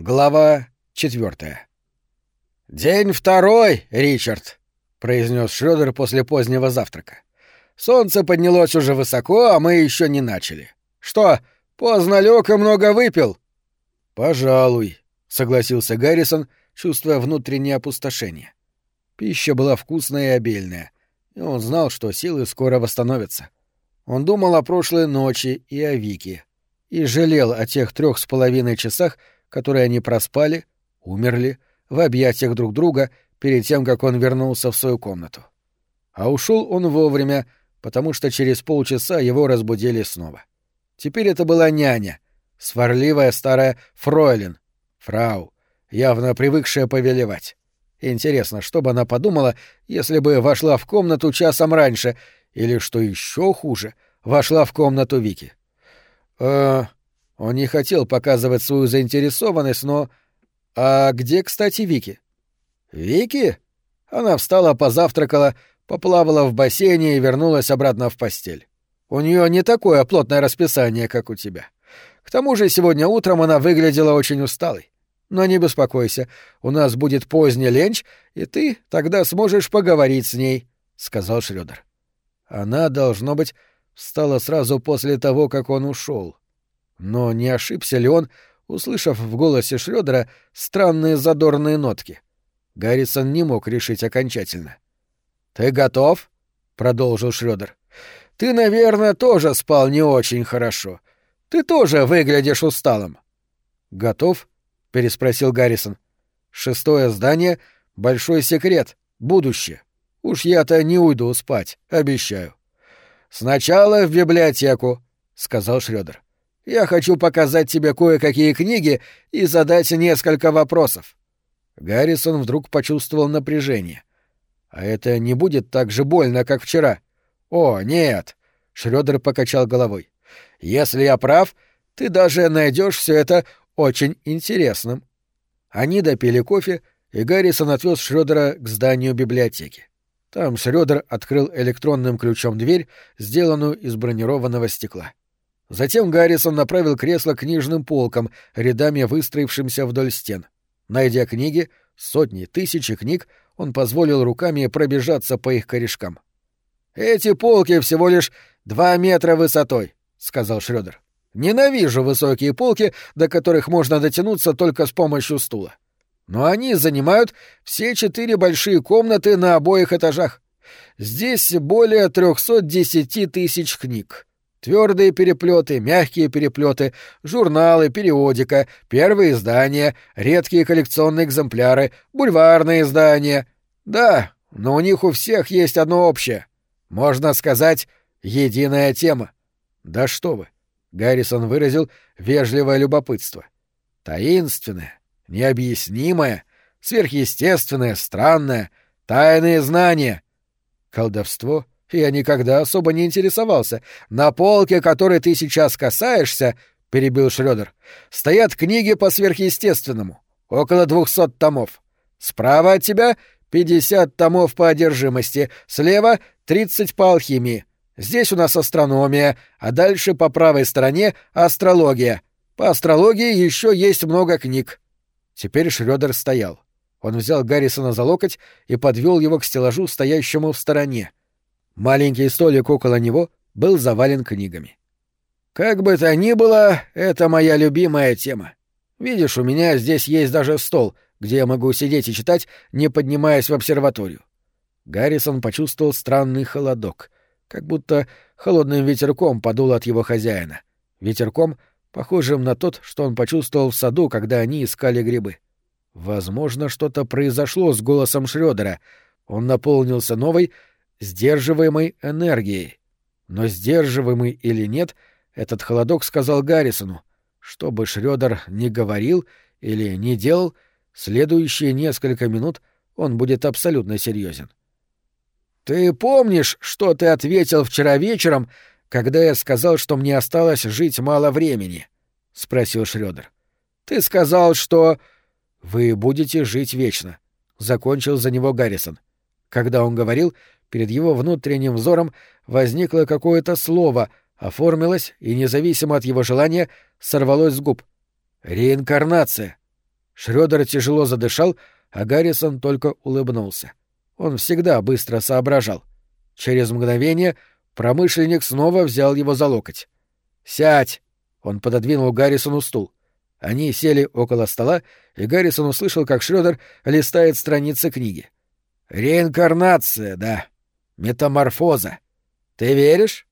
Глава четвертая. «День второй, Ричард», — произнес Шрёдер после позднего завтрака. «Солнце поднялось уже высоко, а мы еще не начали. Что, поздно лег и много выпил?» «Пожалуй», — согласился Гаррисон, чувствуя внутреннее опустошение. Пища была вкусная и обильная, и он знал, что силы скоро восстановятся. Он думал о прошлой ночи и о Вике, и жалел о тех трех с половиной часах, которые они проспали, умерли, в объятиях друг друга перед тем, как он вернулся в свою комнату. А ушел он вовремя, потому что через полчаса его разбудили снова. Теперь это была няня, сварливая старая фройлен, фрау, явно привыкшая повелевать. Интересно, что бы она подумала, если бы вошла в комнату часом раньше, или, что еще хуже, вошла в комнату Вики. «Э, он не хотел показывать свою заинтересованность, но... А где, кстати, Вики? Вики? Она встала, позавтракала, поплавала в бассейне и вернулась обратно в постель. У нее не такое плотное расписание, как у тебя. К тому же сегодня утром она выглядела очень усталой. Но не беспокойся, у нас будет поздний ленч, и ты тогда сможешь поговорить с ней, — сказал Шрёдер. Она, должно быть, встала сразу после того, как он ушел. Но не ошибся ли он, услышав в голосе Шрёдера странные задорные нотки? Гаррисон не мог решить окончательно. «Ты готов?» — продолжил Шрёдер. «Ты, наверное, тоже спал не очень хорошо. Ты тоже выглядишь усталым». «Готов?» — переспросил Гаррисон. «Шестое здание — большой секрет, будущее. Уж я-то не уйду спать, обещаю». «Сначала в библиотеку», — сказал Шрёдер. Я хочу показать тебе кое-какие книги и задать несколько вопросов». Гаррисон вдруг почувствовал напряжение. «А это не будет так же больно, как вчера?» «О, нет!» — Шрёдер покачал головой. «Если я прав, ты даже найдешь все это очень интересным». Они допили кофе, и Гаррисон отвез Шрёдера к зданию библиотеки. Там Шрёдер открыл электронным ключом дверь, сделанную из бронированного стекла. Затем Гаррисон направил кресло к книжным полкам, рядами выстроившимся вдоль стен. Найдя книги, сотни, тысячи книг, он позволил руками пробежаться по их корешкам. «Эти полки всего лишь два метра высотой», — сказал Шрёдер. «Ненавижу высокие полки, до которых можно дотянуться только с помощью стула. Но они занимают все четыре большие комнаты на обоих этажах. Здесь более трехсот десяти тысяч книг. Твердые переплеты, мягкие переплеты, журналы, периодика, первые издания, редкие коллекционные экземпляры, бульварные издания. Да, но у них у всех есть одно общее. Можно сказать, единая тема. Да что вы. Гаррисон выразил вежливое любопытство. Таинственное, необъяснимое, сверхъестественное, странное, тайные знания. Колдовство — я никогда особо не интересовался. На полке, которой ты сейчас касаешься, — перебил Шрёдер, — стоят книги по сверхъестественному. Около двухсот томов. Справа от тебя — пятьдесят томов по одержимости, слева — тридцать по алхимии. Здесь у нас астрономия, а дальше по правой стороне — астрология. По астрологии еще есть много книг. Теперь Шрёдер стоял. Он взял Гаррисона за локоть и подвел его к стеллажу, стоящему в стороне. Маленький столик около него был завален книгами. «Как бы то ни было, это моя любимая тема. Видишь, у меня здесь есть даже стол, где я могу сидеть и читать, не поднимаясь в обсерваторию». Гаррисон почувствовал странный холодок, как будто холодным ветерком подул от его хозяина. Ветерком, похожим на тот, что он почувствовал в саду, когда они искали грибы. Возможно, что-то произошло с голосом Шрёдера. Он наполнился новой, сдерживаемой энергией. Но сдерживаемый или нет, этот холодок сказал Гаррисону, что бы Шрёдер ни говорил или не делал, следующие несколько минут он будет абсолютно серьезен. «Ты помнишь, что ты ответил вчера вечером, когда я сказал, что мне осталось жить мало времени?» — спросил Шрёдер. «Ты сказал, что...» «Вы будете жить вечно», — закончил за него Гаррисон. Когда он говорил, перед его внутренним взором возникло какое-то слово, оформилось и, независимо от его желания, сорвалось с губ. «Реинкарнация». Шрёдер тяжело задышал, а Гаррисон только улыбнулся. Он всегда быстро соображал. Через мгновение промышленник снова взял его за локоть. «Сядь!» — он пододвинул Гаррисону стул. Они сели около стола, и Гаррисон услышал, как Шрёдер листает страницы книги. «Реинкарнация, да. Метаморфоза. Ты веришь?»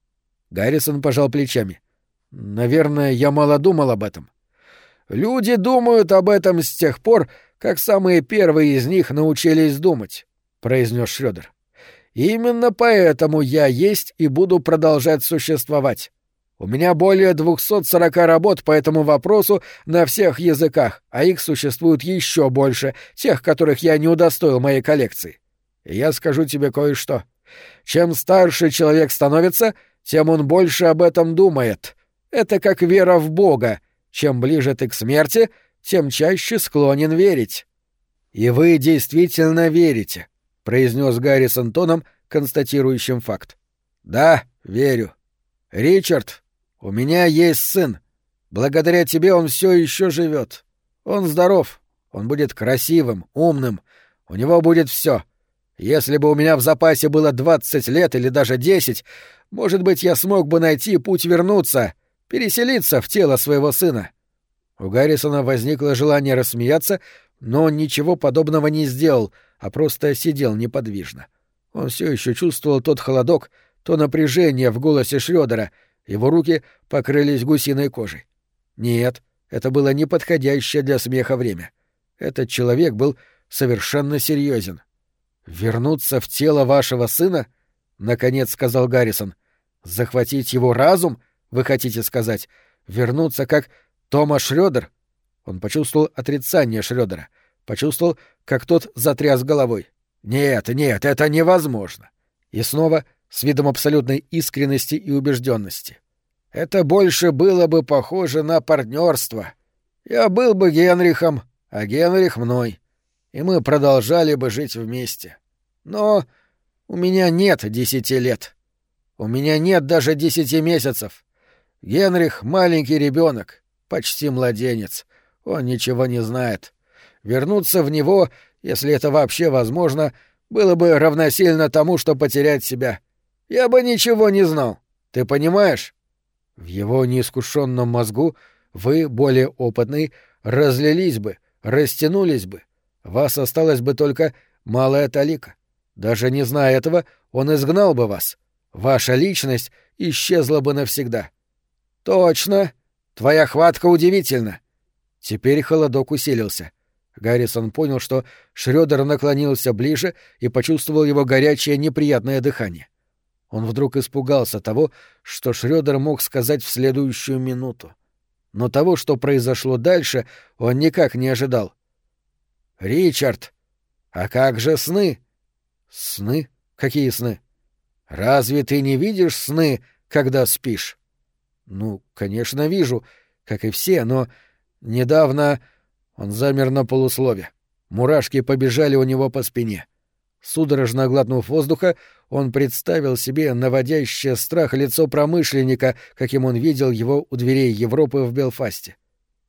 Гаррисон пожал плечами. «Наверное, я мало думал об этом. Люди думают об этом с тех пор, как самые первые из них научились думать», — произнес Шрёдер. «Именно поэтому я есть и буду продолжать существовать. У меня более 240 работ по этому вопросу на всех языках, а их существует еще больше, тех, которых я не удостоил моей коллекции. И я скажу тебе кое-что. Чем старше человек становится, тем он больше об этом думает. Это как вера в Бога. Чем ближе ты к смерти, тем чаще склонен верить. И вы действительно верите, произнес Гарри с Антоном, констатирующим факт. Да, верю. Ричард, у меня есть сын. Благодаря тебе он все еще живет. Он здоров. Он будет красивым, умным. У него будет все. Если бы у меня в запасе было двадцать лет или даже десять, может быть, я смог бы найти путь вернуться, переселиться в тело своего сына. У Гаррисона возникло желание рассмеяться, но он ничего подобного не сделал, а просто сидел неподвижно. Он все еще чувствовал тот холодок, то напряжение в голосе Шрёдера — его руки покрылись гусиной кожей. Нет, это было неподходящее для смеха время. Этот человек был совершенно серьезен. «Вернуться в тело вашего сына?» — наконец сказал Гаррисон. «Захватить его разум, вы хотите сказать? Вернуться как Тома Шрёдер?» Он почувствовал отрицание Шрёдера, почувствовал, как тот затряс головой. «Нет, нет, это невозможно!» И снова с видом абсолютной искренности и убежденности. Это больше было бы похоже на партнерство. Я был бы Генрихом, а Генрих мной, и мы продолжали бы жить вместе. Но у меня нет десяти лет. У меня нет даже десяти месяцев. Генрих — маленький ребенок, почти младенец. Он ничего не знает. Вернуться в него, если это вообще возможно, было бы равносильно тому, что потерять себя — я бы ничего не знал. Ты понимаешь? В его неискушенном мозгу вы, более опытный, разлились бы, растянулись бы. Вас осталось бы только малая талика. Даже не зная этого, он изгнал бы вас. Ваша личность исчезла бы навсегда. Точно. Твоя хватка удивительна. Теперь холодок усилился. Гаррисон понял, что Шрёдер наклонился ближе и почувствовал его горячее неприятное дыхание. Он вдруг испугался того, что Шрёдер мог сказать в следующую минуту. Но того, что произошло дальше, он никак не ожидал. «Ричард, а как же сны?» «Сны? Какие сны? Разве ты не видишь сны, когда спишь?» «Ну, конечно, вижу, как и все, но недавно...» Он замер на полуслове. Мурашки побежали у него по спине. Судорожно глотнув воздуха, он представил себе наводящее страх лицо промышленника, каким он видел его у дверей Европы в Белфасте.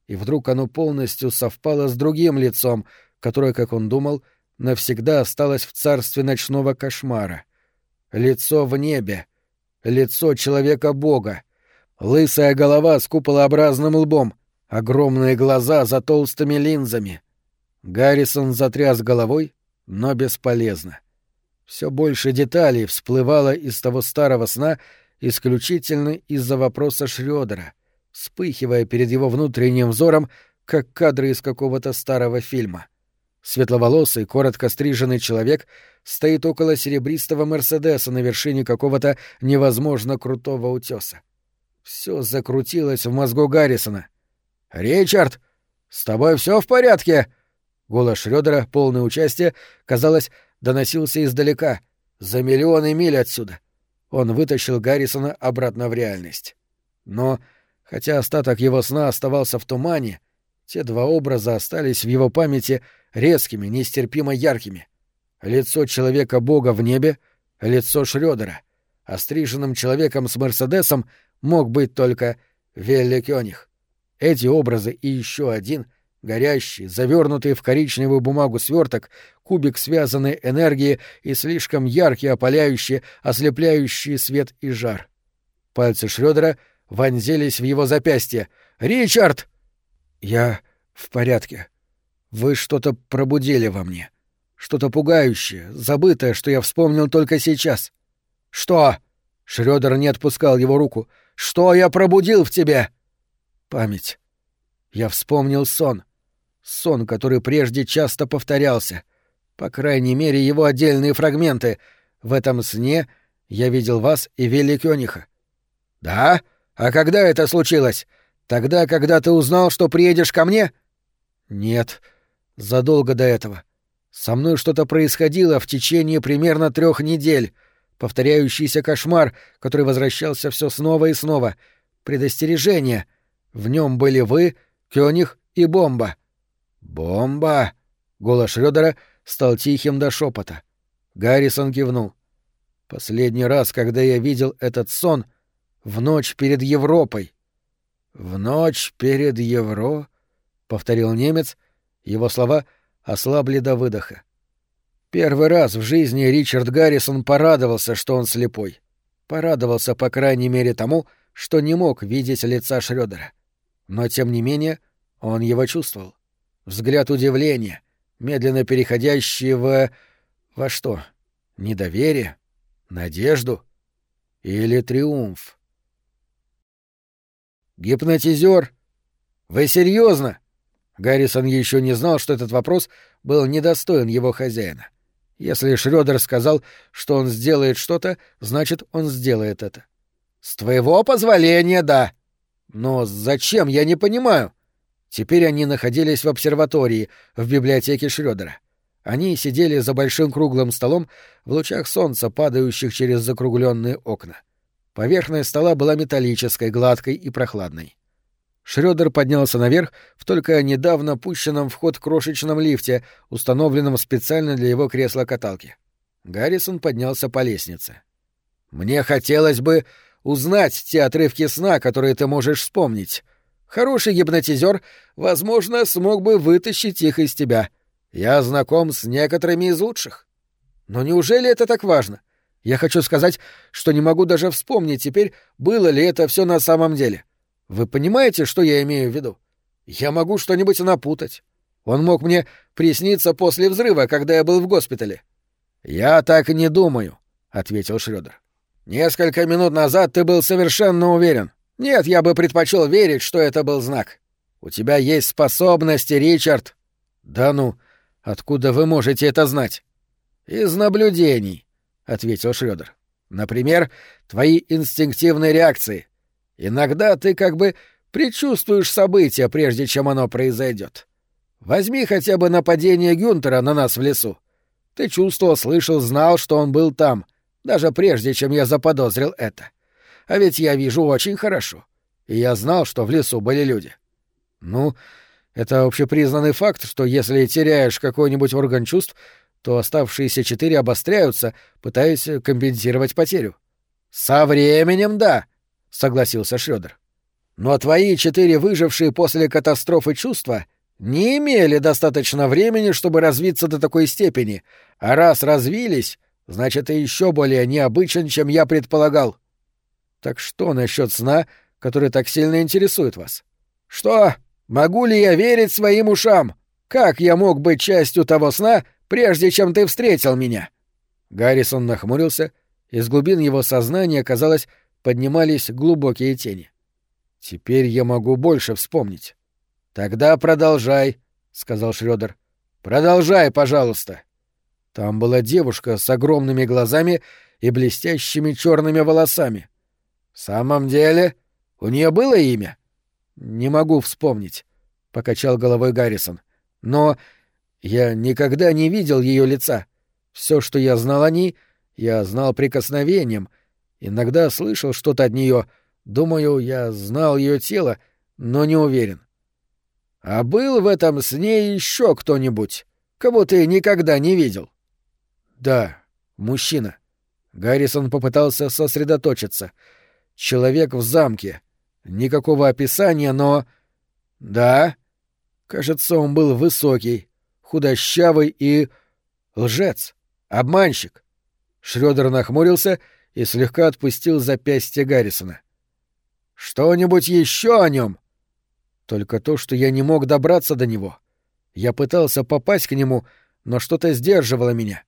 И вдруг оно полностью совпало с другим лицом, которое, как он думал, навсегда осталось в царстве ночного кошмара. Лицо в небе, лицо человека-бога, лысая голова с куполообразным лбом, огромные глаза за толстыми линзами. Гаррисон затряс головой, но бесполезно. Все больше деталей всплывало из того старого сна исключительно из-за вопроса Шрёдера, вспыхивая перед его внутренним взором, как кадры из какого-то старого фильма. Светловолосый, коротко стриженный человек стоит около серебристого Мерседеса на вершине какого-то невозможно крутого утеса. Все закрутилось в мозгу Гаррисона. «Ричард, с тобой все в порядке?» Голос Шрёдера, полный участия, казалось, доносился издалека, за миллионы миль отсюда. Он вытащил Гаррисона обратно в реальность. Но, хотя остаток его сна оставался в тумане, те два образа остались в его памяти резкими, нестерпимо яркими. Лицо человека-бога в небе, лицо Шрёдера. Остриженным человеком с Мерседесом мог быть только Велли Кёниг. Эти образы и еще один — Горящий, завернутый в коричневую бумагу сверток, кубик связанной энергии и слишком яркий, опаляющий, ослепляющий свет и жар. Пальцы Шрёдера вонзились в его запястье. «Ричард!» «Я в порядке. Вы что-то пробудили во мне. Что-то пугающее, забытое, что я вспомнил только сейчас». «Что?» — Шрёдер не отпускал его руку. «Что я пробудил в тебе?» «Память. Я вспомнил сон. Сон, который прежде часто повторялся. По крайней мере, его отдельные фрагменты. В этом сне я видел вас и Вилли. «Да? А когда это случилось? Тогда, когда ты узнал, что приедешь ко мне?» «Нет, задолго до этого. Со мной что-то происходило в течение примерно трех недель. Повторяющийся кошмар, который возвращался все снова и снова. Предостережение. В нем были вы, Кёниг и Бомба». «Бомба!» — голос Шрёдера стал тихим до шепота. Гаррисон кивнул. «Последний раз, когда я видел этот сон — в ночь перед Европой. В ночь перед Евро, повторил немец, его слова ослабли до выдоха. Первый раз в жизни Ричард Гаррисон порадовался, что он слепой. Порадовался, по крайней мере, тому, что не мог видеть лица Шрёдера. Но, тем не менее, он его чувствовал. Взгляд удивления, медленно переходящий в... во что? Недоверие? Надежду? Или триумф? Гипнотизер? Вы серьезно? Гаррисон еще не знал, что этот вопрос был недостоин его хозяина. Если Шрёдер сказал, что он сделает что-то, значит, он сделает это. С твоего позволения, да. Но зачем, я не понимаю. Теперь они находились в обсерватории, в библиотеке Шрёдера. Они сидели за большим круглым столом в лучах солнца, падающих через закругленные окна. Поверхность стола была металлической, гладкой и прохладной. Шрёдер поднялся наверх в только недавно пущенном в ход крошечном лифте, установленном специально для его кресла-каталки. Гаррисон поднялся по лестнице. «Мне хотелось бы узнать те отрывки сна, которые ты можешь вспомнить. Хороший гипнотизер, возможно, смог бы вытащить их из тебя. Я знаком с некоторыми из лучших. Но неужели это так важно? Я хочу сказать, что не могу даже вспомнить теперь, было ли это все на самом деле. Вы понимаете, что я имею в виду? Я могу что-нибудь напутать. Он мог мне присниться после взрыва, когда я был в госпитале. Я так не думаю, ответил Шрёдер. Несколько минут назад ты был совершенно уверен. Нет, я бы предпочел верить, что это был знак. У тебя есть способности, Ричард. Да ну, откуда вы можете это знать? Из наблюдений ответил Шрёдер. Например, твои инстинктивные реакции. Иногда ты как бы предчувствуешь событие, прежде чем оно произойдет. Возьми хотя бы нападение Гюнтера на нас в лесу. Ты чувствовал, слышал, знал, что он был там, даже прежде, чем я заподозрил это. А ведь я вижу очень хорошо. И я знал, что в лесу были люди. Ну, это общепризнанный факт, что если теряешь какой-нибудь орган чувств, то оставшиеся четыре обостряются, пытаясь компенсировать потерю. «Со временем, да», — согласился Шрёдер. «Но твои четыре выжившие после катастрофы чувства не имели достаточно времени, чтобы развиться до такой степени, а раз развились, значит, ты еще более необычен, чем я предполагал». «Так что насчет сна, который так сильно интересует вас?» «Что? Могу ли я верить своим ушам? Как я мог быть частью того сна, прежде чем ты встретил меня!» Гаррисон нахмурился, из глубин его сознания, казалось, поднимались глубокие тени. «Теперь я могу больше вспомнить». «Тогда продолжай», — сказал Шрёдер. «Продолжай, пожалуйста». Там была девушка с огромными глазами и блестящими черными волосами. «В самом деле? У нее было имя?» «Не могу вспомнить», — покачал головой Гаррисон. «Но я никогда не видел ее лица. Все, что я знал о ней, я знал прикосновением. Иногда слышал что-то от нее. Думаю, я знал ее тело, но не уверен. А был в этом сне еще кто-нибудь, кого ты никогда не видел? Да, мужчина. Гаррисон попытался сосредоточиться. Человек в замке. Никакого описания, но... Да. Кажется, он был высокий, худощавый и... лжец, обманщик. Шрёдер нахмурился и слегка отпустил запястье Гаррисона. «Что-нибудь еще о нем? Только то, что я не мог добраться до него. Я пытался попасть к нему, но что-то сдерживало меня.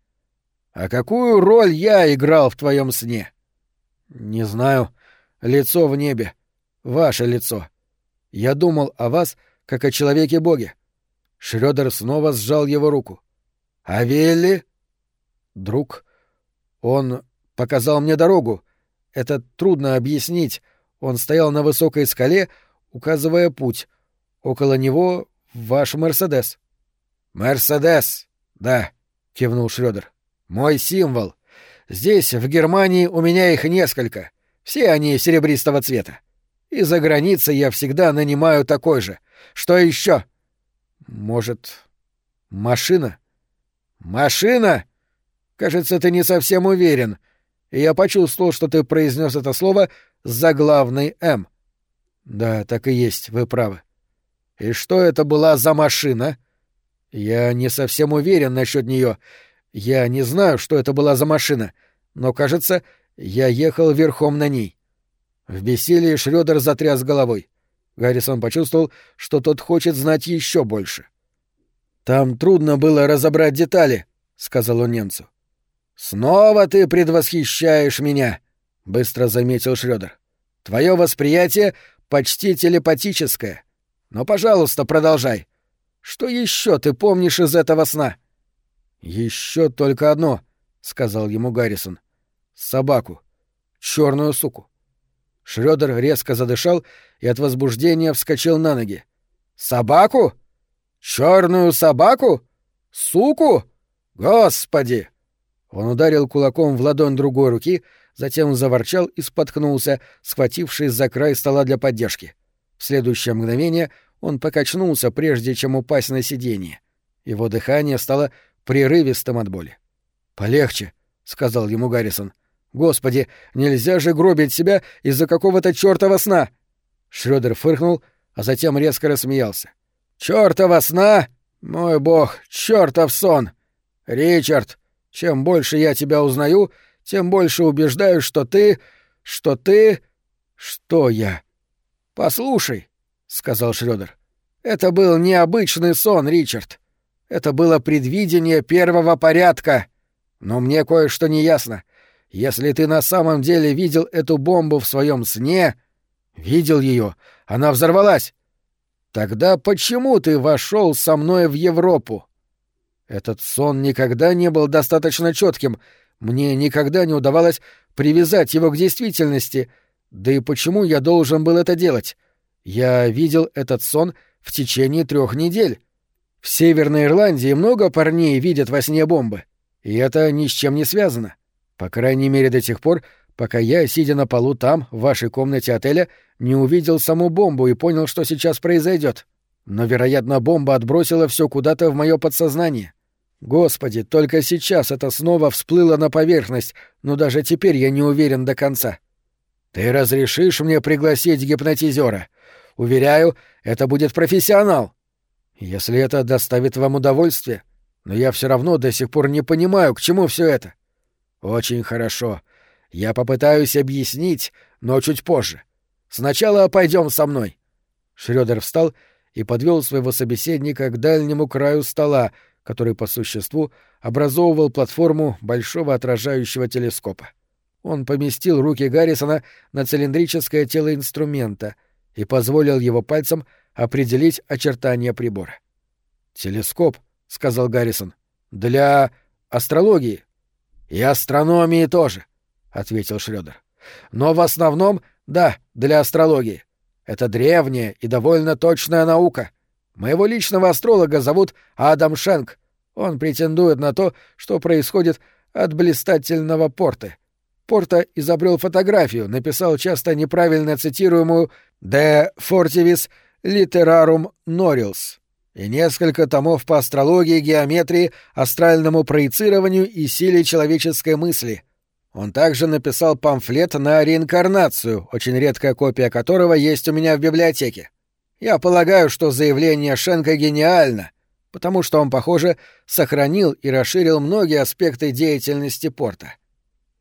А какую роль я играл в твоем сне? Не знаю. Лицо в небе. Ваше лицо. Я думал о вас, как о человеке-боге. Шрёдер снова сжал его руку. А Вилли? Друг. Он показал мне дорогу. Это трудно объяснить. Он стоял на высокой скале, указывая путь. Около него ваш Мерседес. Мерседес, да, кивнул Шрёдер. Мой символ. Здесь, в Германии, у меня их несколько. Все они серебристого цвета. И за границей я всегда нанимаю такой же. Что еще? Может, машина? Машина? Кажется, ты не совсем уверен. И я почувствовал, что ты произнес это слово с заглавной «М». Да, так и есть, вы правы. И что это была за машина? Я не совсем уверен насчет нее. Я не знаю, что это была за машина, но, кажется, я ехал верхом на ней. В бессилии Шрёдер затряс головой. Гаррисон почувствовал, что тот хочет знать еще больше. «Там трудно было разобрать детали», — сказал он немцу. «Снова ты предвосхищаешь меня», — быстро заметил Шрёдер. «Твое восприятие почти телепатическое. Но, пожалуйста, продолжай. Что еще ты помнишь из этого сна?» Еще только одно, сказал ему Гаррисон. Собаку. черную суку. Шрёдер резко задышал и от возбуждения вскочил на ноги. Собаку? Черную собаку? Суку? Господи! Он ударил кулаком в ладонь другой руки, затем заворчал и споткнулся, схватившись за край стола для поддержки. В следующее мгновение он покачнулся, прежде чем упасть на сиденье. Его дыхание стало прерывистым от боли. «Полегче», — сказал ему Гаррисон. «Господи, нельзя же гробить себя из-за какого-то чёртова сна!» Шрёдер фыркнул, а затем резко рассмеялся. «Чёртова сна? Мой бог, чёртов сон! Ричард, чем больше я тебя узнаю, тем больше убеждаюсь, что ты... что ты... что я...» «Послушай», — сказал Шрёдер, — «это был необычный сон, Ричард. Это было предвидение первого порядка. Но мне кое-что не ясно. Если ты на самом деле видел эту бомбу в своем сне, видел ее, она взорвалась. Тогда почему ты вошел со мной в Европу? Этот сон никогда не был достаточно четким. Мне никогда не удавалось привязать его к действительности. Да и почему я должен был это делать? Я видел этот сон в течение трех недель. В Северной Ирландии много парней видят во сне бомбы, и это ни с чем не связано. По крайней мере до тех пор, пока я, сидя на полу там, в вашей комнате отеля, не увидел саму бомбу и понял, что сейчас произойдет. Но, вероятно, бомба отбросила все куда-то в мое подсознание. Господи, только сейчас это снова всплыло на поверхность, но даже теперь я не уверен до конца. Ты разрешишь мне пригласить гипнотизера? Уверяю, это будет профессионал. Если это доставит вам удовольствие, но я все равно до сих пор не понимаю, к чему все это. Очень хорошо. Я попытаюсь объяснить, но чуть позже. Сначала пойдем со мной. Шрёдер встал и подвел своего собеседника к дальнему краю стола, который по существу образовывал платформу большого отражающего телескопа. Он поместил руки Гаррисона на цилиндрическое тело инструмента и позволил его пальцам определить очертания прибора. «Телескоп», — сказал Гаррисон, — «для астрологии». «И астрономии тоже», — ответил Шрёдер. «Но в основном, да, для астрологии. Это древняя и довольно точная наука. Моего личного астролога зовут Адам Шенк. Он претендует на то, что происходит от блистательного порты. Порта изобрел фотографию, написал часто неправильно цитируемую «De fortivis Literarum Norils и несколько томов по астрологии, геометрии, астральному проецированию и силе человеческой мысли. Он также написал памфлет на реинкарнацию, очень редкая копия которого есть у меня в библиотеке. Я полагаю, что заявление Шенка гениально, потому что он, похоже, сохранил и расширил многие аспекты деятельности порта.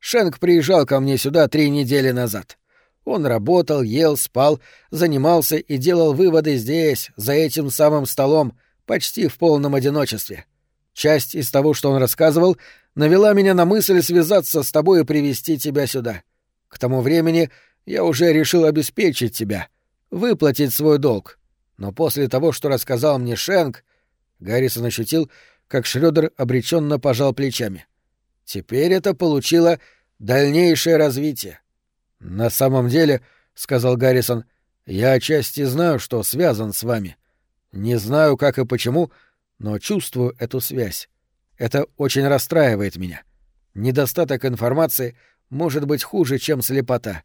Шенк приезжал ко мне сюда три недели назад. Он работал, ел, спал, занимался и делал выводы здесь, за этим самым столом, почти в полном одиночестве. Часть из того, что он рассказывал, навела меня на мысль связаться с тобой и привести тебя сюда. К тому времени я уже решил обеспечить тебя, выплатить свой долг. Но после того, что рассказал мне Шенк, Гаррисон ощутил, как Шрёдер обреченно пожал плечами. Теперь это получило дальнейшее развитие. На самом деле, сказал Гаррисон, я отчасти знаю, что связан с вами. Не знаю, как и почему, но чувствую эту связь. Это очень расстраивает меня. Недостаток информации может быть хуже, чем слепота.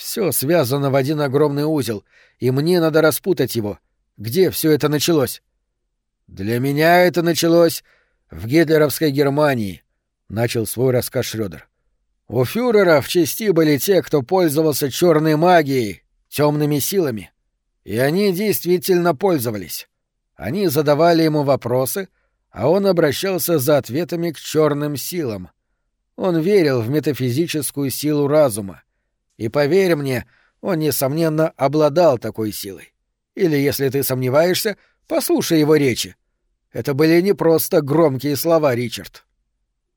Все связано в один огромный узел, и мне надо распутать его. Где все это началось? Для меня это началось в гитлеровской Германии, начал свой рассказ Шрёдер. У фюрера в части были те, кто пользовался черной магией, темными силами. И они действительно пользовались. Они задавали ему вопросы, а он обращался за ответами к черным силам. Он верил в метафизическую силу разума. И поверь мне, он, несомненно, обладал такой силой. Или, если ты сомневаешься, послушай его речи. Это были не просто громкие слова, Ричард.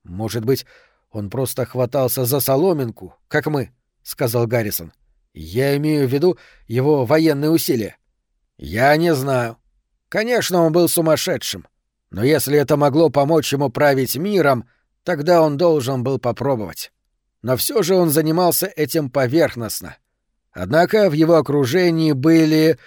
Может быть, он просто хватался за соломинку, как мы, сказал Гаррисон. Я имею в виду его военные усилия. Я не знаю. Конечно, он был сумасшедшим. Но если это могло помочь ему править миром, тогда он должен был попробовать. Но все же он занимался этим поверхностно. Однако в его окружении были...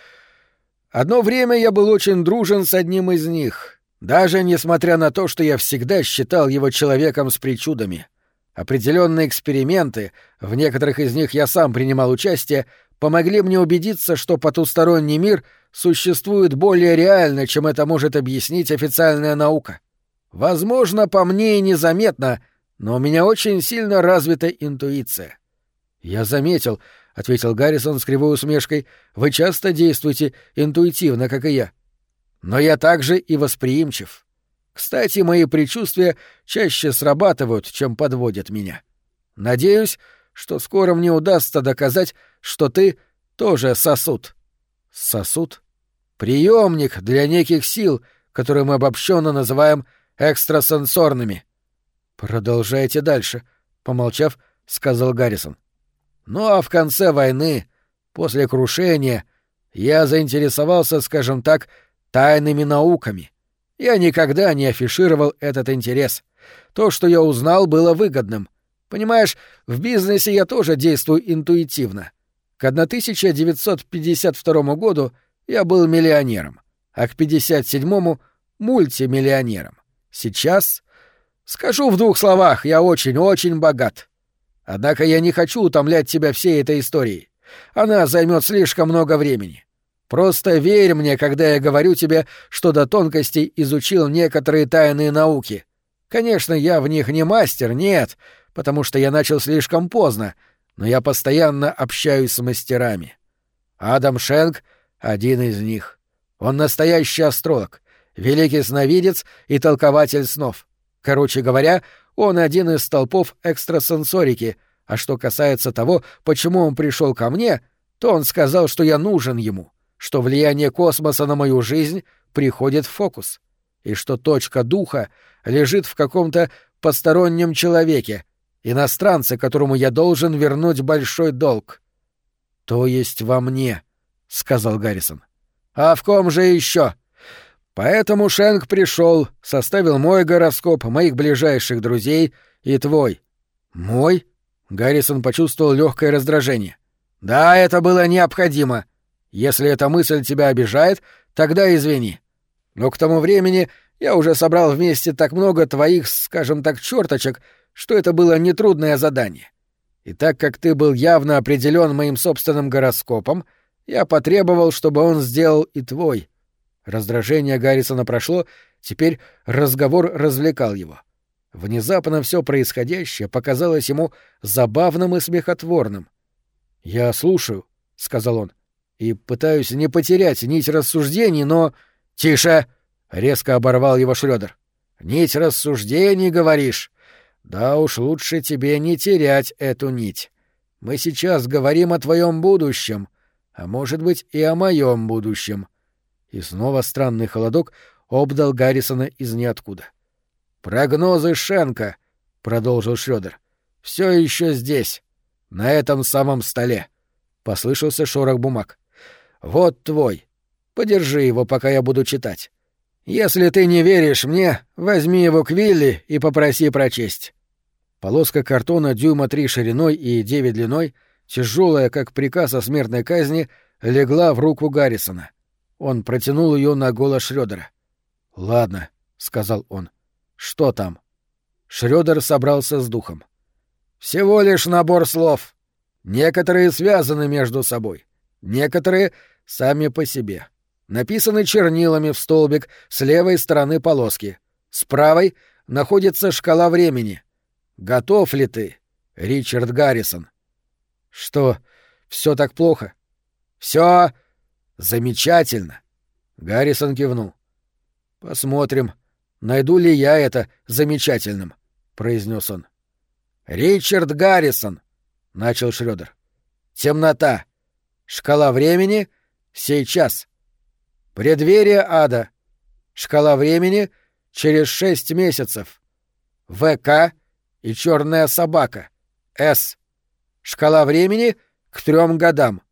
Одно время я был очень дружен с одним из них — даже несмотря на то, что я всегда считал его человеком с причудами. Определенные эксперименты, в некоторых из них я сам принимал участие, помогли мне убедиться, что потусторонний мир существует более реально, чем это может объяснить официальная наука. Возможно, по мне и незаметно, но у меня очень сильно развита интуиция. Я заметил, — ответил Гаррисон с кривой усмешкой, — вы часто действуете интуитивно, как и я. Но я также и восприимчив. Кстати, мои предчувствия чаще срабатывают, чем подводят меня. Надеюсь, что скоро мне удастся доказать, что ты тоже сосуд. Сосуд? Приемник для неких сил, которые мы обобщенно называем экстрасенсорными. Продолжайте дальше, помолчав, сказал Гаррисон. Ну а в конце войны, после крушения, я заинтересовался, скажем так, тайными науками. Я никогда не афишировал этот интерес. То, что я узнал, было выгодным. Понимаешь, в бизнесе я тоже действую интуитивно. К 1952 году я был миллионером, а к 57-му — мультимиллионером. Сейчас... Скажу в двух словах, я очень-очень богат. Однако я не хочу утомлять тебя всей этой историей. Она займет слишком много времени. Просто верь мне, когда я говорю тебе, что до тонкостей изучил некоторые тайные науки. Конечно, я в них не мастер, нет, потому что я начал слишком поздно, но я постоянно общаюсь с мастерами. Адам Шенк — один из них. Он настоящий астролог, великий сновидец и толкователь снов. Короче говоря, он один из столпов экстрасенсорики, а что касается того, почему он пришел ко мне, то он сказал, что я нужен ему что влияние космоса на мою жизнь приходит в фокус, и что точка духа лежит в каком-то постороннем человеке, иностранце, которому я должен вернуть большой долг. — То есть во мне, — сказал Гаррисон. — А в ком же еще? Поэтому Шенк пришел, составил мой гороскоп, моих ближайших друзей и твой. — Мой? — Гаррисон почувствовал легкое раздражение. — Да, это было необходимо. — если эта мысль тебя обижает, тогда извини. Но к тому времени я уже собрал вместе так много твоих, скажем так, черточек, что это было нетрудное задание. И так как ты был явно определен моим собственным гороскопом, я потребовал, чтобы он сделал и твой. Раздражение Гаррисона прошло, теперь разговор развлекал его. Внезапно все происходящее показалось ему забавным и смехотворным. «Я слушаю», — сказал он. и пытаюсь не потерять нить рассуждений, но... Тише! резко оборвал его Шрёдер. Нить рассуждений, говоришь? Да уж лучше тебе не терять эту нить. Мы сейчас говорим о твоем будущем, а может быть и о моем будущем. И снова странный холодок обдал Гаррисона из ниоткуда. Прогнозы Шенка, продолжил Шрёдер, все еще здесь, на этом самом столе. Послышался шорох бумаг. Вот твой. Подержи его, пока я буду читать. Если ты не веришь мне, возьми его к Вилли и попроси прочесть. Полоска картона дюйма три шириной и девять длиной, тяжелая, как приказ о смертной казни, легла в руку Гаррисона. Он протянул ее на голос Шрёдера. «Ладно», — сказал он. «Что там?» Шрёдер собрался с духом. «Всего лишь набор слов. Некоторые связаны между собой, некоторые — сами по себе написаны чернилами в столбик с левой стороны полоски. С правой находится шкала времени. Готов ли ты, Ричард Гаррисон? Что, все так плохо? Все замечательно. Гаррисон кивнул. Посмотрим, найду ли я это замечательным, произнес он. Ричард Гаррисон, начал Шрёдер. Темнота. Шкала времени сейчас. Преддверие ада. Шкала времени через шесть месяцев. ВК и черная собака. С. Шкала времени к трем годам.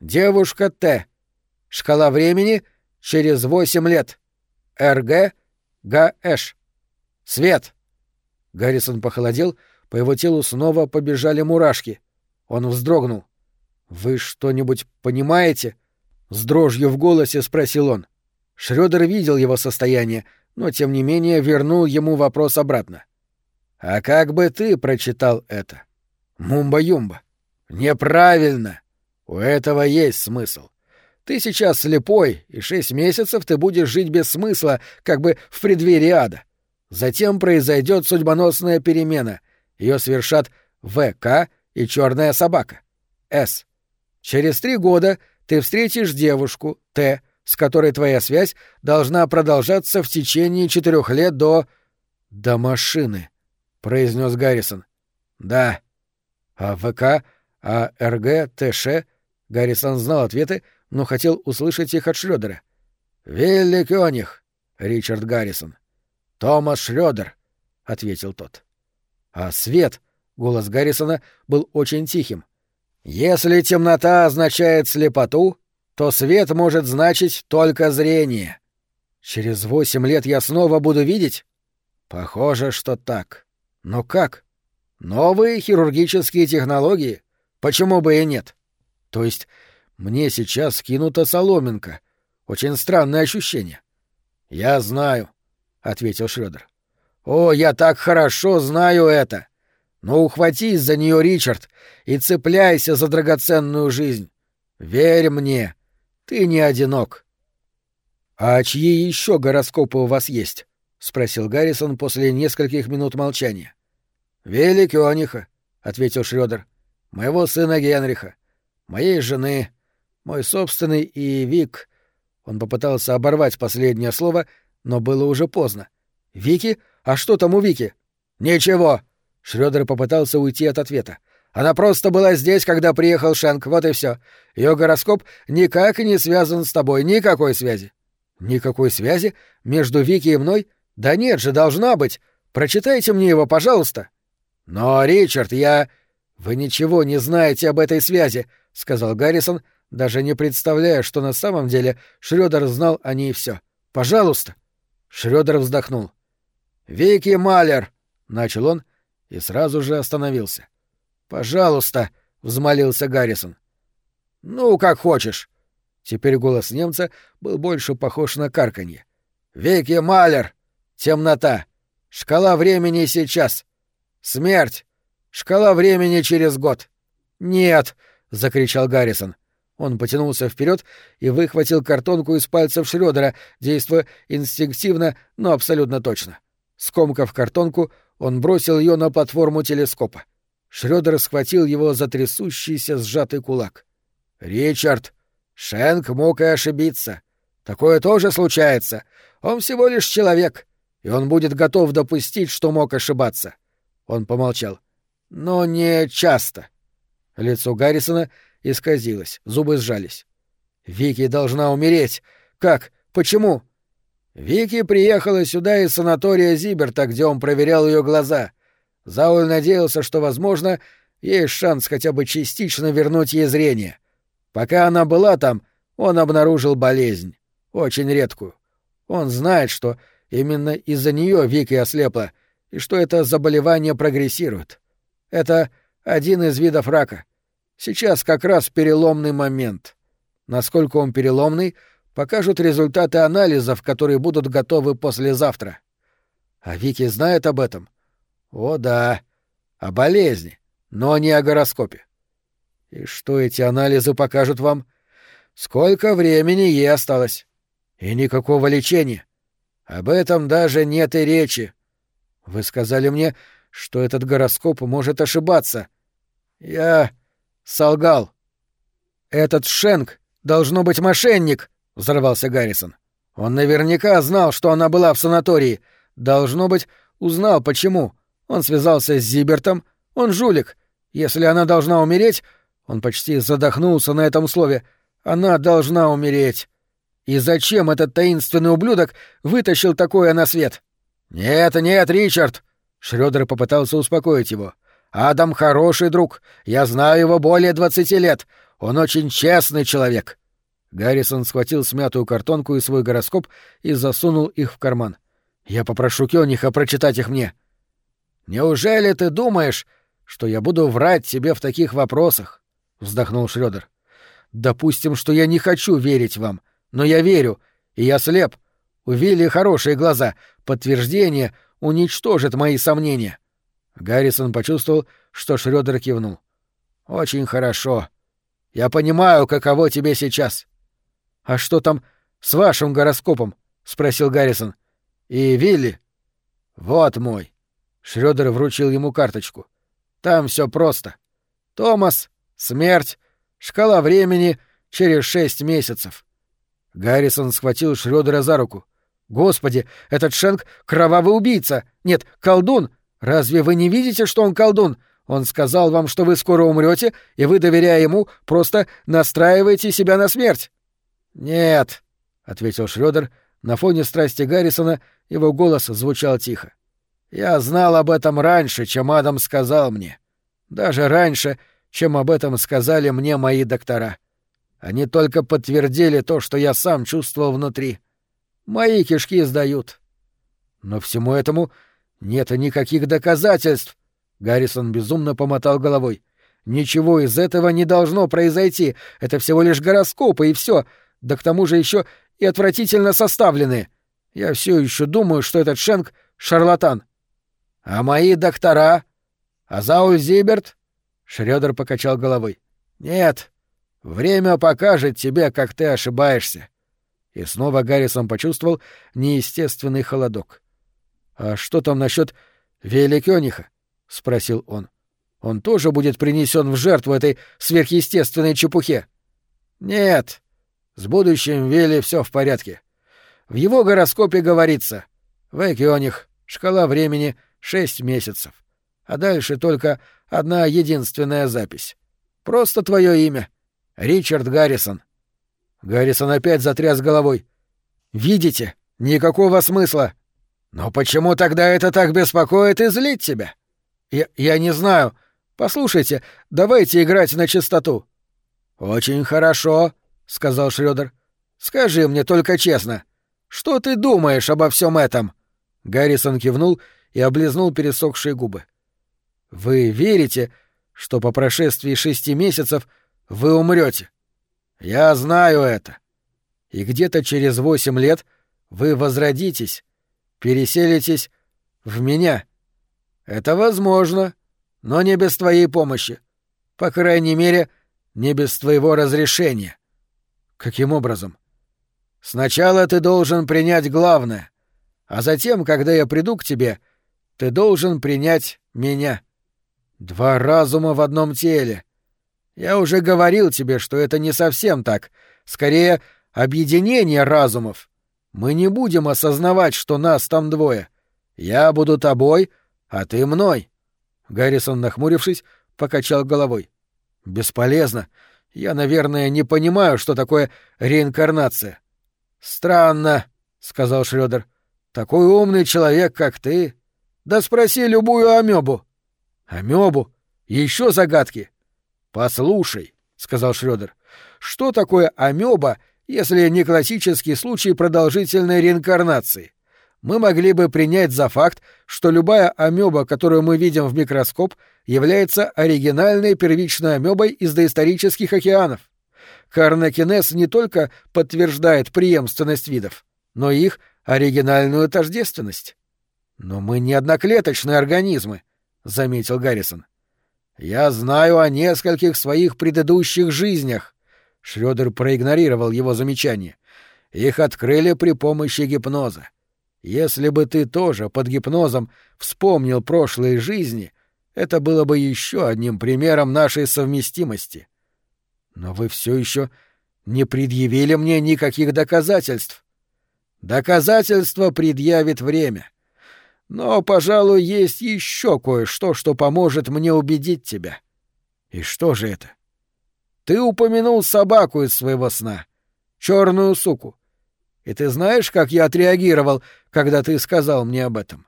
Девушка Т. Шкала времени через восемь лет. РГ ГЭШ. Свет. Гаррисон похолодел, по его телу снова побежали мурашки. Он вздрогнул. «Вы что-нибудь понимаете?» С дрожью в голосе спросил он. Шрёдер видел его состояние, но тем не менее вернул ему вопрос обратно. «А как бы ты прочитал это?» «Мумба-юмба». «Неправильно. У этого есть смысл. Ты сейчас слепой, и шесть месяцев ты будешь жить без смысла, как бы в преддверии ада. Затем произойдет судьбоносная перемена. Ее совершат ВК и черная собака. С. Через три года ты встретишь девушку, Т, с которой твоя связь должна продолжаться в течение четырех лет до... до машины, произнес Гаррисон. Да. А ВК, а РГ, ТШ... Гаррисон знал ответы, но хотел услышать их от Шрёдера. «Вилли Кёниг, Ричард Гаррисон. Томас Шрёдер», — ответил тот. А свет, голос Гаррисона, был очень тихим — если темнота означает слепоту, то свет может значить только зрение. Через восемь лет я снова буду видеть? Похоже, что так. Но как? Новые хирургические технологии? Почему бы и нет? То есть мне сейчас скинута соломинка. Очень странное ощущение. Я знаю, ответил Шрёдер. О, я так хорошо знаю это. Но ухватись за нее, Ричард, и цепляйся за драгоценную жизнь. Верь мне, ты не одинок. — А чьи еще гороскопы у вас есть? — спросил Гаррисон после нескольких минут молчания. — Вели Кёниха, — ответил Шрёдер. — Моего сына Генриха, моей жены, мой собственный и Вик. Он попытался оборвать последнее слово, но было уже поздно. — Вики? А что там у Вики? — Ничего, Шрёдер попытался уйти от ответа. Она просто была здесь, когда приехал Шенк, вот и все. Ее гороскоп никак не связан с тобой, никакой связи. Никакой связи между Вики и мной? Да нет же, должна быть. Прочитайте мне его, пожалуйста. Но, Ричард, я... Вы ничего не знаете об этой связи, сказал Гаррисон, даже не представляя, что на самом деле Шрёдер знал о ней все. Пожалуйста. Шрёдер вздохнул. Вики Малер, начал он, — и сразу же остановился. «Пожалуйста», — взмолился Гаррисон. «Ну, как хочешь». Теперь голос немца был больше похож на карканье. «Веки Малер! Темнота! Шкала времени сейчас! Смерть! Шкала времени через год!» «Нет!» — закричал Гаррисон. Он потянулся вперед и выхватил картонку из пальцев Шрёдера, действуя инстинктивно, но абсолютно точно. Скомкав картонку, он бросил ее на платформу телескопа. Шрёдер схватил его за трясущийся сжатый кулак. «Ричард!» Шенк мог и ошибиться. Такое тоже случается. Он всего лишь человек, и он будет готов допустить, что мог ошибаться. Он помолчал. Но не часто. Лицо Гаррисона исказилось, зубы сжались. Вики должна умереть. Как? Почему? Вики приехала сюда из санатория Зиберта, где он проверял ее глаза. Зауль надеялся, что, возможно, есть шанс хотя бы частично вернуть ей зрение. Пока она была там, он обнаружил болезнь. Очень редкую. Он знает, что именно из-за нее Вики ослепла, и что это заболевание прогрессирует. Это один из видов рака. Сейчас как раз переломный момент. Насколько он переломный, покажут результаты анализов, которые будут готовы послезавтра. А Вики знает об этом? О да, о болезни, но не о гороскопе. И что эти анализы покажут вам? Сколько времени ей осталось? И никакого лечения. Об этом даже нет и речи. Вы сказали мне, что этот гороскоп может ошибаться. Я солгал. Этот Шенк должно быть мошенник, взорвался Гаррисон. Он наверняка знал, что она была в санатории. Должно быть, узнал почему. Он связался с Зибертом. Он жулик. Если она должна умереть, он почти задохнулся на этом слове. Она должна умереть. И зачем этот таинственный ублюдок вытащил такое на свет? Нет, нет, Ричард. Шрёдер попытался успокоить его. Адам хороший друг. Я знаю его более двадцати лет. Он очень честный человек. Гаррисон схватил смятую картонку и свой гороскоп и засунул их в карман. Я попрошу Кёниха прочитать их мне. Неужели ты думаешь, что я буду врать тебе в таких вопросах? вздохнул Шрёдер. Допустим, что я не хочу верить вам, но я верю, и я слеп. У Вилли хорошие глаза. Подтверждение уничтожит мои сомнения. Гаррисон почувствовал, что Шрёдер кивнул. Очень хорошо. Я понимаю, каково тебе сейчас. А что там с вашим гороскопом? спросил Гаррисон. И Вилли? Вот мой. Шрёдер вручил ему карточку. Там все просто. Томас, смерть, шкала времени через шесть месяцев. Гаррисон схватил Шрёдера за руку. «Господи, этот Шенк — кровавый убийца! Нет, колдун! Разве вы не видите, что он колдун? Он сказал вам, что вы скоро умрете, и вы, доверяя ему, просто настраиваете себя на смерть!» «Нет», — ответил Шрёдер. На фоне страсти Гаррисона его голос звучал тихо. «Я знал об этом раньше, чем Адам сказал мне. Даже раньше, чем об этом сказали мне мои доктора. Они только подтвердили то, что я сам чувствовал внутри. Мои кишки сдают. Но всему этому нет никаких доказательств. Гаррисон безумно помотал головой. Ничего из этого не должно произойти. Это всего лишь гороскопы и все. Да к тому же еще и отвратительно составленные. Я все еще думаю, что этот Шенк — шарлатан. А мои доктора? А Зауль Зиберт? Шредер покачал головой. Нет, Время покажет тебе, как ты ошибаешься. И снова Гаррисон почувствовал неестественный холодок. А что там насчет Великёниха? спросил он. Он тоже будет принесен в жертву этой сверхъестественной чепухе. Нет, с будущим Вели все в порядке. В его гороскопе говорится: Векионих, шкала времени шесть месяцев. А дальше только одна единственная запись. Просто твое имя. Ричард Гаррисон. Гаррисон опять затряс головой. Видите? Никакого смысла. Но почему тогда это так беспокоит и злит тебя? Я, я не знаю. Послушайте, давайте играть на чистоту. Очень хорошо, сказал Шрёдер. Скажи мне только честно, что ты думаешь обо всем этом? Гаррисон кивнул и облизнул пересохшие губы. Вы верите, что по прошествии шести месяцев вы умрете. Я знаю это. И где-то через восемь лет вы возродитесь, переселитесь в меня. Это возможно, но не без твоей помощи. По крайней мере, не без твоего разрешения. Каким образом? Сначала ты должен принять главное, а затем, когда я приду к тебе, ты должен принять меня. Два разума в одном теле — я уже говорил тебе, что это не совсем так. скорее объединение разумов. Мы не будем осознавать, что нас там двое. Я буду тобой, а ты мной. Гаррисон, нахмурившись, покачал головой. Бесполезно. Я, наверное, не понимаю, что такое реинкарнация. Странно, сказал Шрёдер. Такой умный человек, как ты. Да спроси любую амебу. Амебу? Еще загадки. Послушай, сказал Шрёдер. Что такое амеба, если не классический случай продолжительной реинкарнации? мы могли бы принять за факт, что любая амеба, которую мы видим в микроскоп, является оригинальной первичной амебой из доисторических океанов. Карнокинез не только подтверждает преемственность видов, но и их оригинальную тождественность. Но мы не одноклеточные организмы, заметил Гаррисон. Я знаю о нескольких своих предыдущих жизнях. Шрёдер проигнорировал его замечание. Их открыли при помощи гипноза. Если бы ты тоже под гипнозом вспомнил прошлые жизни, это было бы еще одним примером нашей совместимости. Но вы все еще не предъявили мне никаких доказательств. Доказательства предъявит время. Но, пожалуй, есть еще кое-что, что поможет мне убедить тебя. И что же это? Ты упомянул собаку из своего сна, черную суку. И ты знаешь, как я отреагировал, когда ты сказал мне об этом?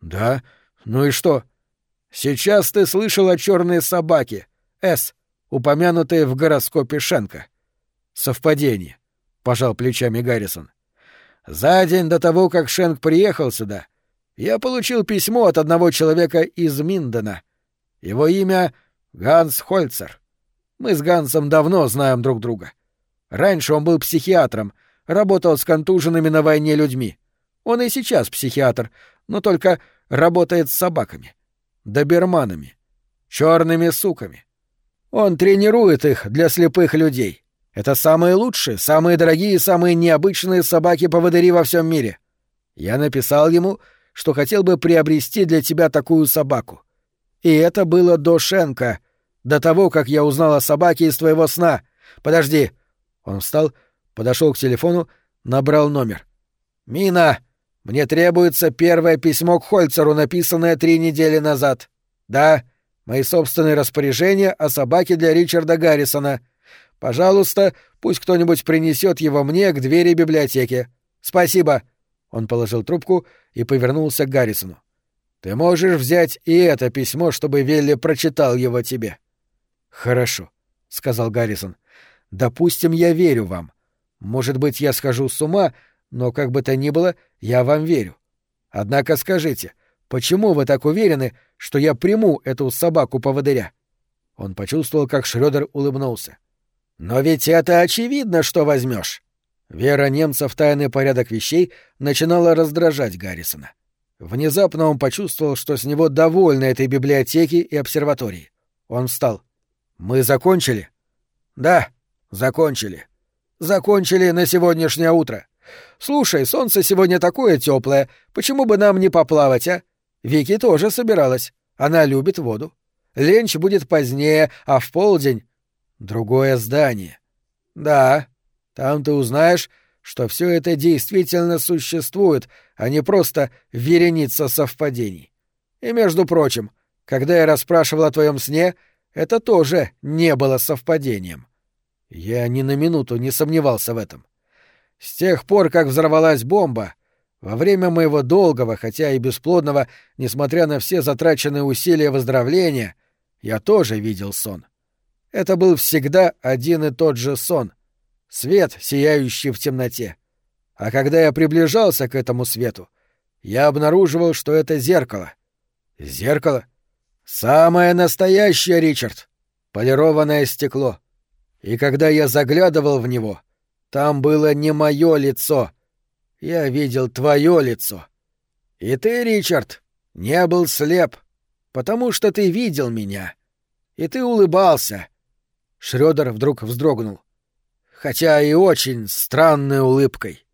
Да. Ну и что? Сейчас ты слышал о черной собаке, С, упомянутой в гороскопе Шенка. Совпадение, пожал плечами Гаррисон. За день до того, как Шенк приехал сюда, я получил письмо от одного человека из Миндена. Его имя Ганс Хольцер. Мы с Гансом давно знаем друг друга. Раньше он был психиатром — работал с контуженными на войне людьми. Он и сейчас психиатр, но только работает с собаками, доберманами, черными суками. Он тренирует их для слепых людей. Это самые лучшие, самые дорогие самые необычные собаки-поводыри во всем мире. Я написал ему, что хотел бы приобрести для тебя такую собаку. И это было до Шенка, до того, как я узнал о собаке из твоего сна. Подожди. Он встал подошел к телефону, набрал номер. «Мина, мне требуется первое письмо к Хольцеру, написанное три недели назад. Да, мои собственные распоряжения о собаке для Ричарда Гаррисона. Пожалуйста, пусть кто-нибудь принесет его мне к двери библиотеки. Спасибо». Он положил трубку и повернулся к Гаррисону. «Ты можешь взять и это письмо, чтобы Велли прочитал его тебе». «Хорошо», — сказал Гаррисон. «Допустим, я верю вам. Может быть, я схожу с ума, но как бы то ни было, я вам верю. Однако скажите, почему вы так уверены, что я приму эту собаку-поводыря?» Он почувствовал, как Шрёдер улыбнулся. «Но ведь это очевидно, что возьмешь. Вера немца в тайный порядок вещей начинала раздражать Гаррисона. Внезапно он почувствовал, что с него довольны этой библиотеки и обсерватории. Он встал. «Мы закончили?» «Да, закончили. Закончили на сегодняшнее утро. Слушай, солнце сегодня такое теплое, почему бы нам не поплавать, а? Вики тоже собиралась. Она любит воду. Ленч будет позднее, а в полдень — другое здание. Да, там ты узнаешь, что все это действительно существует, а не просто вереница совпадений. И, между прочим, когда я расспрашивал о твоем сне, это тоже не было совпадением. Я ни на минуту не сомневался в этом. С тех пор, как взорвалась бомба, во время моего долгого, хотя и бесплодного, несмотря на все затраченные усилия выздоровления, я тоже видел сон. Это был всегда один и тот же сон. Свет, сияющий в темноте. А когда я приближался к этому свету, я обнаруживал, что это зеркало. Зеркало? Самое настоящее, Ричард. Полированное стекло. И когда я заглядывал в него, там было не мое лицо. Я видел твое лицо. И ты, Ричард, не был слеп, потому что ты видел меня. И ты улыбался. Шрёдер вдруг вздрогнул. Хотя и очень странной улыбкой.